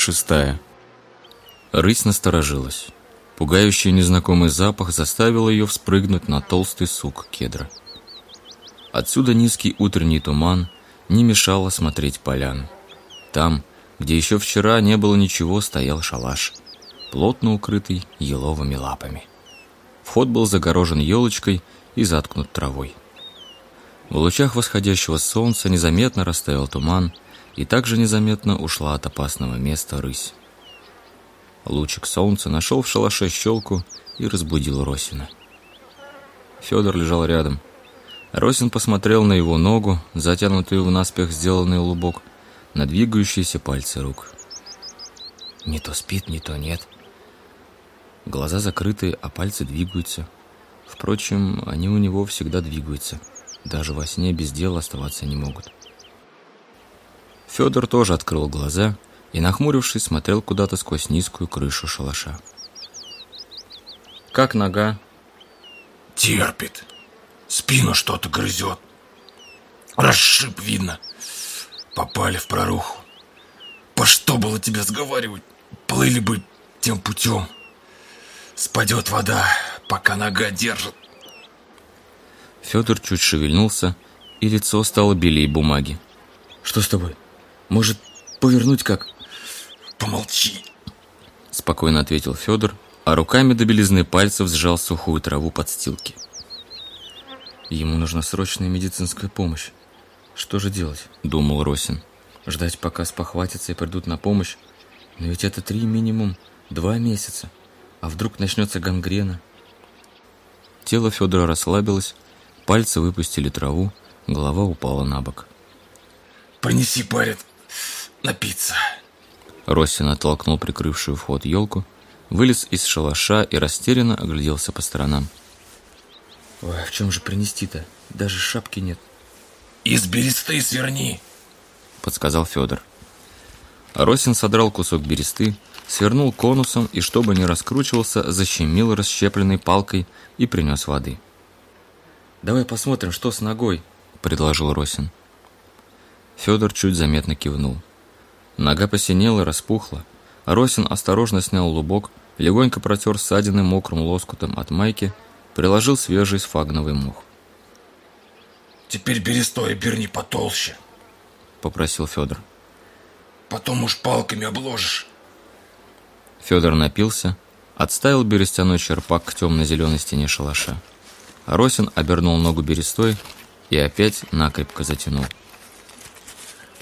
Глава шестая. Рысь насторожилась. Пугающий незнакомый запах заставил ее вспрыгнуть на толстый сук кедра. Отсюда низкий утренний туман не мешал смотреть поляну. Там, где еще вчера не было ничего, стоял шалаш, плотно укрытый еловыми лапами. Вход был загорожен елочкой и заткнут травой. В лучах восходящего солнца незаметно растаял туман, и также незаметно ушла от опасного места рысь. Лучик солнца нашел в шалаше щелку и разбудил Росина. Федор лежал рядом. Росин посмотрел на его ногу, затянутую в наспех сделанный лубок, на двигающиеся пальцы рук. Не то спит, не то нет. Глаза закрыты, а пальцы двигаются. Впрочем, они у него всегда двигаются. Даже во сне без дела оставаться не могут. Федор тоже открыл глаза и, нахмурившись, смотрел куда-то сквозь низкую крышу шалаша. «Как нога?» «Терпит. Спину что-то грызет. Расшиб, видно. Попали в проруху. По что было тебя сговаривать? Плыли бы тем путем. Спадет вода, пока нога держит». Федор чуть шевельнулся, и лицо стало белее бумаги. «Что с тобой?» Может, повернуть как? Помолчи. Спокойно ответил Федор, а руками до белизны пальцев сжал сухую траву подстилки. Ему нужна срочная медицинская помощь. Что же делать? Думал Росин. Ждать, пока спохватятся и придут на помощь? Но ведь это три минимум, два месяца. А вдруг начнется гангрена? Тело Федора расслабилось, пальцы выпустили траву, голова упала на бок. «Принеси, парень, напиться. Росин оттолкнул прикрывшую вход елку, вылез из шалаша и растерянно огляделся по сторонам. Ой, а в чем же принести-то? Даже шапки нет. Из бересты сверни, подсказал Федор. Росин содрал кусок бересты, свернул конусом и, чтобы не раскручивался, защемил расщепленной палкой и принес воды. «Давай посмотрим, что с ногой», — предложил Росин. Федор чуть заметно кивнул. Нога посинела и распухла. Росин осторожно снял лубок, легонько протер ссадины мокрым лоскутом от майки, приложил свежий сфагновый мох. «Теперь берестой оберни потолще», — попросил Федор. «Потом уж палками обложишь». Федор напился, отставил берестяной черпак к темно-зеленой стене шалаша. Росин обернул ногу берестой и опять накрепко затянул.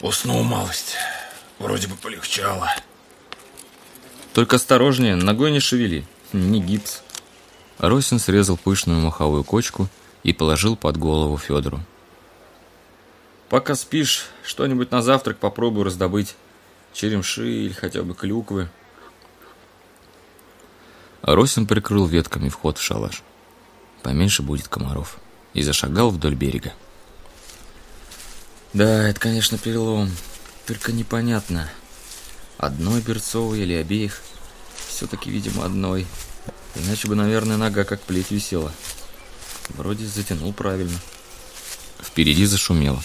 Уснул малость. Вроде бы полегчало. Только осторожнее, ногой не шевели. Не гипс. Росин срезал пышную маховую кочку и положил под голову Федору. Пока спишь, что-нибудь на завтрак попробую раздобыть. Черемши или хотя бы клюквы. Росин прикрыл ветками вход в шалаш. Поменьше будет комаров. И зашагал вдоль берега. Да, это, конечно, перелом. Только непонятно, одной Берцовой или обеих. Все-таки, видимо, одной. Иначе бы, наверное, нога как плеть висела. Вроде затянул правильно. Впереди зашумело.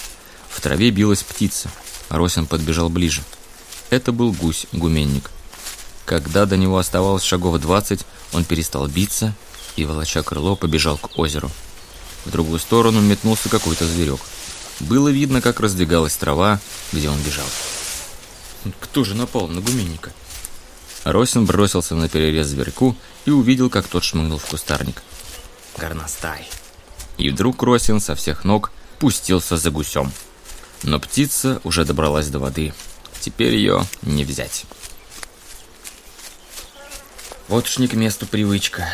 В траве билась птица. Росин подбежал ближе. Это был гусь-гуменник. Когда до него оставалось шагов двадцать, он перестал биться и, волоча крыло, побежал к озеру. В другую сторону метнулся какой-то зверек. Было видно, как раздвигалась трава, где он бежал. Кто же напал на гуменника? Росин бросился на перерез зверьку и увидел, как тот шмыгнул в кустарник. Горностай. И вдруг Росин со всех ног пустился за гусем. Но птица уже добралась до воды. Теперь ее не взять. Вот уж не к месту привычка,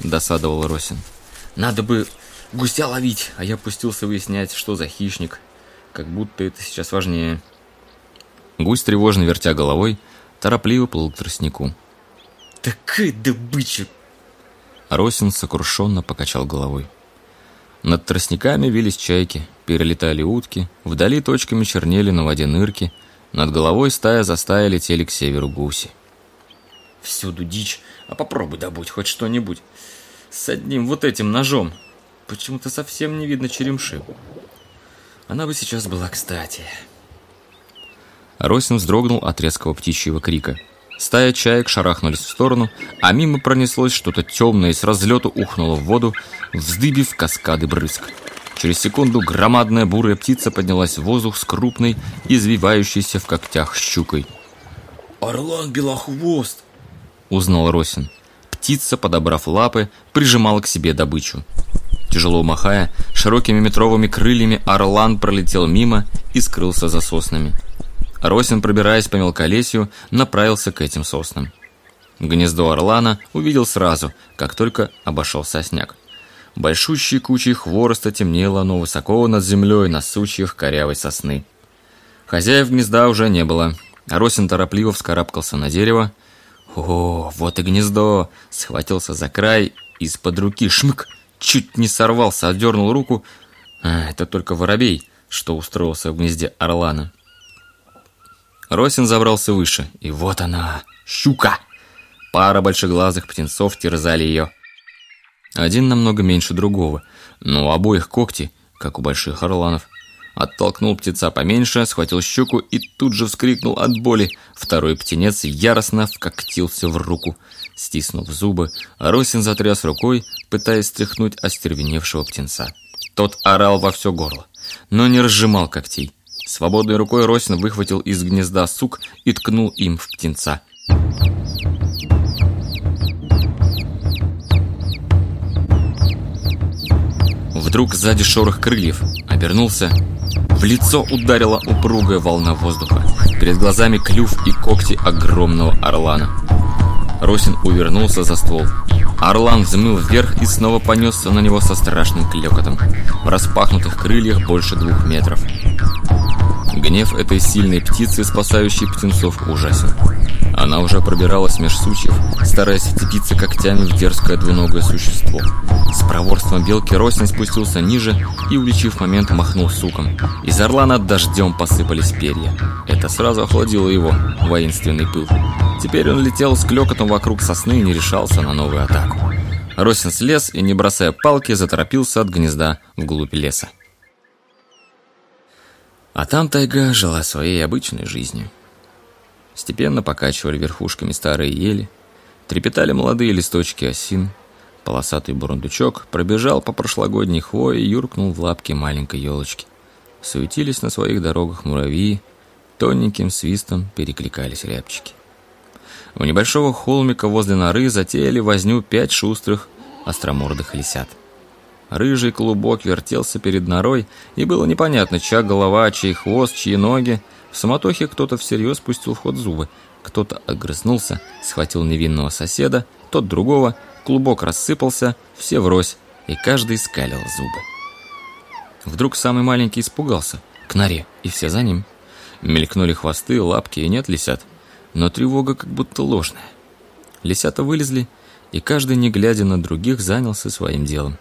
досадовал Росин. Надо бы гуся ловить, а я пустился выяснять, что за хищник. Как будто это сейчас важнее. Гусь, тревожно вертя головой, торопливо плыл к тростнику. «Такая добыча!» Росин сокрушенно покачал головой. Над тростниками вились чайки, перелетали утки, вдали точками чернели на воде нырки, над головой стая за стая летели к северу гуси. «Всюду дичь, а попробуй добудь хоть что-нибудь. С одним вот этим ножом Почему-то совсем не видно черемши. Она бы сейчас была кстати. Росин вздрогнул от резкого птичьего крика. Стая чаек шарахнулись в сторону, а мимо пронеслось что-то темное и с разлету ухнуло в воду, вздыбив каскады брызг. Через секунду громадная бурая птица поднялась в воздух с крупной, извивающейся в когтях щукой. «Орлан Белохвост!» — узнал Росин. Птица, подобрав лапы, прижимала к себе добычу. Тяжело махая, широкими метровыми крыльями орлан пролетел мимо и скрылся за соснами. Росин, пробираясь по мелколесью, направился к этим соснам. Гнездо орлана увидел сразу, как только обошел сосняк. Большущей кучей хвороста темнело оно высоко над землей на сучьях корявой сосны. Хозяев гнезда уже не было. Росин торопливо вскарабкался на дерево. О, вот и гнездо! Схватился за край, из-под руки шмык, чуть не сорвался, отдернул руку. А, это только воробей, что устроился в гнезде орлана. Росин забрался выше, и вот она, щука. Пара большеглазых птенцов терзали ее. Один намного меньше другого, но у обоих когти, как у больших орланов. Оттолкнул птенца поменьше, схватил щуку и тут же вскрикнул от боли. Второй птенец яростно вкоктился в руку. Стиснув зубы, Росин затряс рукой, пытаясь стряхнуть остервеневшего птенца. Тот орал во все горло, но не разжимал когтей. Свободной рукой Росин выхватил из гнезда сук и ткнул им в птенца. Вдруг сзади шорох крыльев. Обернулся. В лицо ударила упругая волна воздуха. Перед глазами клюв и когти огромного орлана. Росин увернулся за ствол. Орлан взмыл вверх и снова понесся на него со страшным клёкотом. В распахнутых крыльях больше двух метров. Гнев этой сильной птицы, спасающей птенцов, ужасен. Она уже пробиралась меж сучьев, стараясь вцепиться когтями в дерзкое двуногое существо. С проворством белки Росин спустился ниже и, уличив момент, махнул суком. Из орлана дождем посыпались перья. Это сразу охладило его воинственный пыл. Теперь он летел с клёкотом вокруг сосны и не решался на новую атаку. Росин слез и, не бросая палки, заторопился от гнезда вглубь леса. А там тайга жила своей обычной жизнью. Степенно покачивали верхушками старые ели, трепетали молодые листочки осин, полосатый бурундучок пробежал по прошлогодней хвое и юркнул в лапки маленькой елочки. Суетились на своих дорогах муравьи, тоненьким свистом перекликались рябчики. У небольшого холмика возле норы затеяли возню пять шустрых остромордых лисят. Рыжий клубок вертелся перед норой, и было непонятно, чья голова, чей хвост, чьи ноги. В самотохе кто-то всерьез пустил в ход зубы. Кто-то огрызнулся, схватил невинного соседа, тот другого, клубок рассыпался, все врозь, и каждый скалил зубы. Вдруг самый маленький испугался, к норе, и все за ним. Мелькнули хвосты, лапки, и нет лисят. Но тревога как будто ложная. Лисята вылезли, и каждый, не глядя на других, занялся своим делом.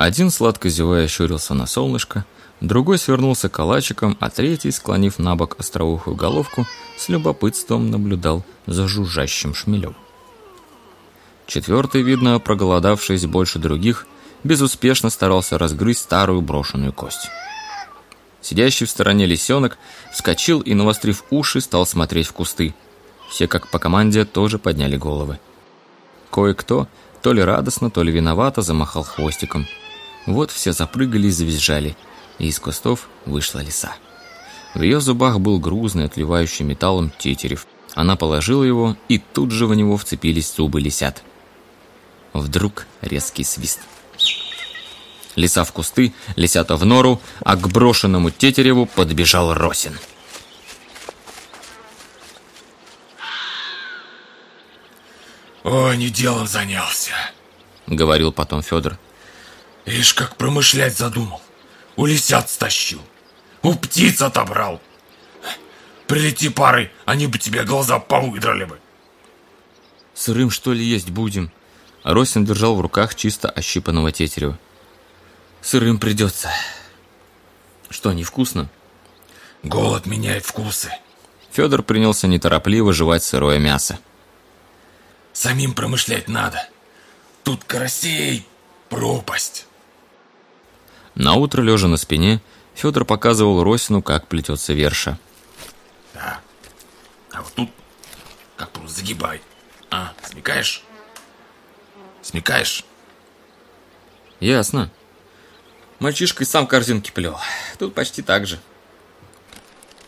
Один, сладко зевая, щурился на солнышко, другой свернулся калачиком, а третий, склонив на бок остроухую головку, с любопытством наблюдал за жужжащим шмелем. Четвертый, видно, проголодавшись больше других, безуспешно старался разгрызть старую брошенную кость. Сидящий в стороне лисенок вскочил и, навострив уши, стал смотреть в кусты. Все, как по команде, тоже подняли головы. Кое-кто, то ли радостно, то ли виновато, замахал хвостиком – вот все запрыгали и завизжали, и из кустов вышла лиса. В ее зубах был грузный, отливающий металлом тетерев. Она положила его, и тут же в него вцепились зубы лисят. Вдруг резкий свист. Лиса в кусты, лисята в нору, а к брошенному тетереву подбежал Росин. «Ой, не делом занялся», — говорил потом Федор. Ишь, как промышлять задумал. У лисят стащил. У птиц отобрал. Прилети пары, они бы тебе глаза повыдрали бы. Сырым, что ли, есть будем? Росин держал в руках чисто ощипанного тетерева. Сырым придется. Что, невкусно? Голод меняет вкусы. Федор принялся неторопливо жевать сырое мясо. Самим промышлять надо. Тут карасей пропасть. На утро, лежа на спине, Федор показывал Росину, как плетется верша. Так, А вот тут, как просто загибай. А, смекаешь? Смекаешь? Ясно. Мальчишка и сам корзинки плел. Тут почти так же.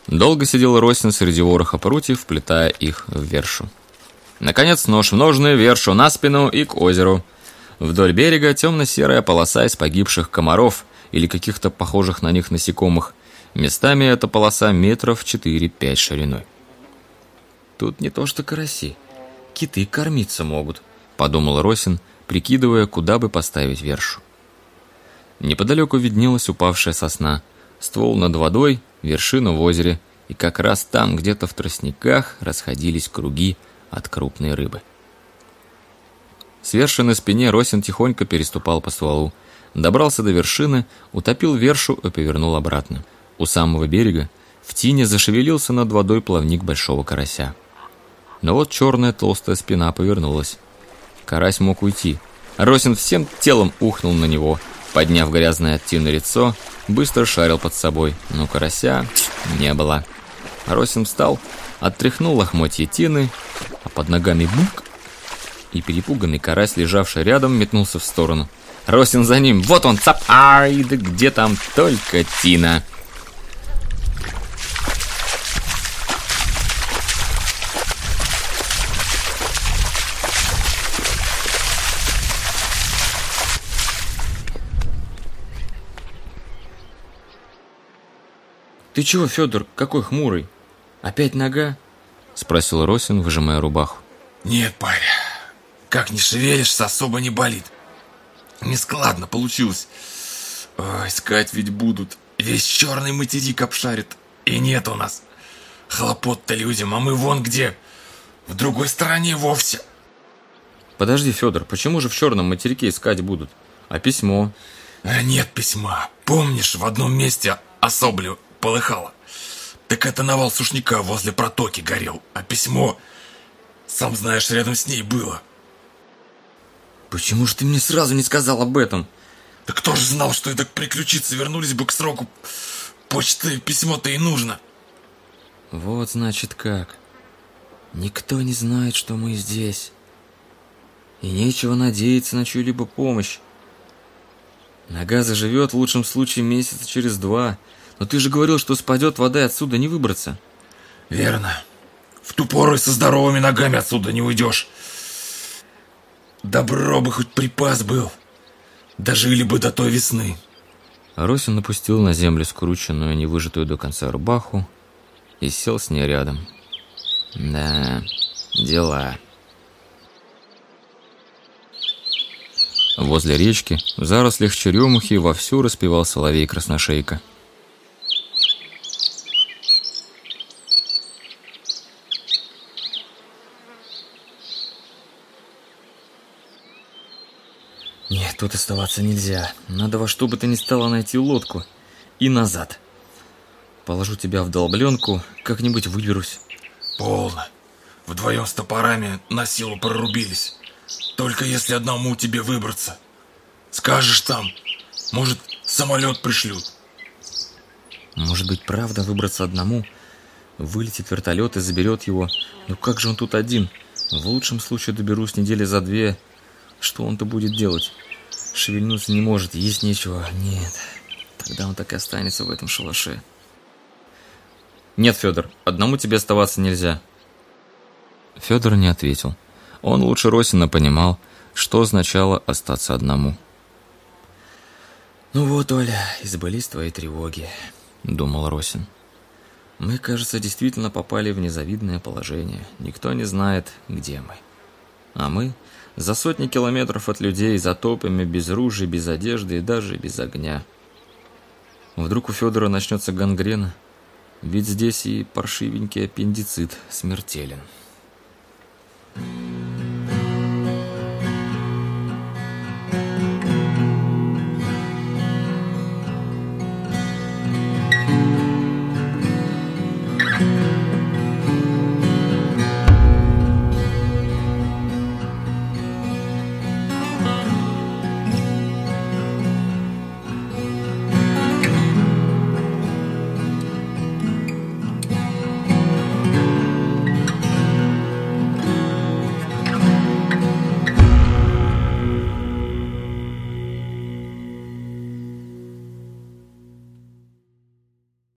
Долго сидел Росин среди вороха прутьев, вплетая их в вершу. Наконец нож в ножны, вершу на спину и к озеру. Вдоль берега темно-серая полоса из погибших комаров или каких-то похожих на них насекомых. Местами эта полоса метров 4-5 шириной. Тут не то что караси. Киты кормиться могут, подумал Росин, прикидывая, куда бы поставить вершу. Неподалеку виднелась упавшая сосна, ствол над водой, вершина в озере, и как раз там, где-то в тростниках, расходились круги от крупной рыбы. С вершины спине Росин тихонько переступал по стволу, добрался до вершины, утопил вершу и повернул обратно. У самого берега в тине зашевелился над водой плавник большого карася. Но вот черная толстая спина повернулась. Карась мог уйти. Росин всем телом ухнул на него – Подняв грязное от тины лицо, быстро шарил под собой, но карася не было. Росин встал, оттряхнул лохмотья тины, а под ногами бук, и перепуганный карась, лежавший рядом, метнулся в сторону. Росин за ним, вот он, цап, ай, да где там только тина. «Ты чего, Федор, какой хмурый? Опять нога?» Спросил Росин, выжимая рубаху. «Нет, паря, как не шевелишься, особо не болит. Нескладно получилось. Ой, искать ведь будут. Весь черный материк обшарит. И нет у нас. Хлопот-то людям, а мы вон где. В другой стороне вовсе». «Подожди, Федор, почему же в черном материке искать будут? А письмо?» а «Нет письма. Помнишь, в одном месте особлю полыхало. Так это навал сушняка возле протоки горел, а письмо, сам знаешь, рядом с ней было. Почему же ты мне сразу не сказал об этом? Да кто же знал, что это приключиться, вернулись бы к сроку. Почта письмо-то и нужно. Вот значит как. Никто не знает, что мы здесь. И нечего надеяться на чью-либо помощь. Нога заживет в лучшем случае месяца через два – но ты же говорил, что спадет вода и отсюда не выбраться. Верно. В ту пору со здоровыми ногами отсюда не уйдешь. Добро бы хоть припас был. Дожили бы до той весны. Росин напустил на землю скрученную, невыжатую до конца рубаху и сел с ней рядом. Да, дела. Возле речки, в зарослях черемухи, вовсю распевал соловей-красношейка. Нет, тут оставаться нельзя. Надо во что бы то ни стало найти лодку. И назад. Положу тебя в долбленку, как-нибудь выберусь. Полно. Вдвоем с топорами на силу прорубились. Только если одному тебе выбраться. Скажешь там, может, самолет пришлют. Может быть, правда выбраться одному? Вылетит вертолет и заберет его. Ну как же он тут один? В лучшем случае доберусь недели за две. Что он-то будет делать? Шевельнуться не может, есть нечего. Нет, тогда он так и останется в этом шалаше. Нет, Федор, одному тебе оставаться нельзя. Федор не ответил. Он лучше Росина понимал, что означало остаться одному. «Ну вот, Оля, избылись твои тревоги», — думал Росин. «Мы, кажется, действительно попали в незавидное положение. Никто не знает, где мы. А мы за сотни километров от людей, за топами, без ружей, без одежды и даже без огня. Вдруг у Федора начнется гангрена, ведь здесь и паршивенький аппендицит смертелен. thank you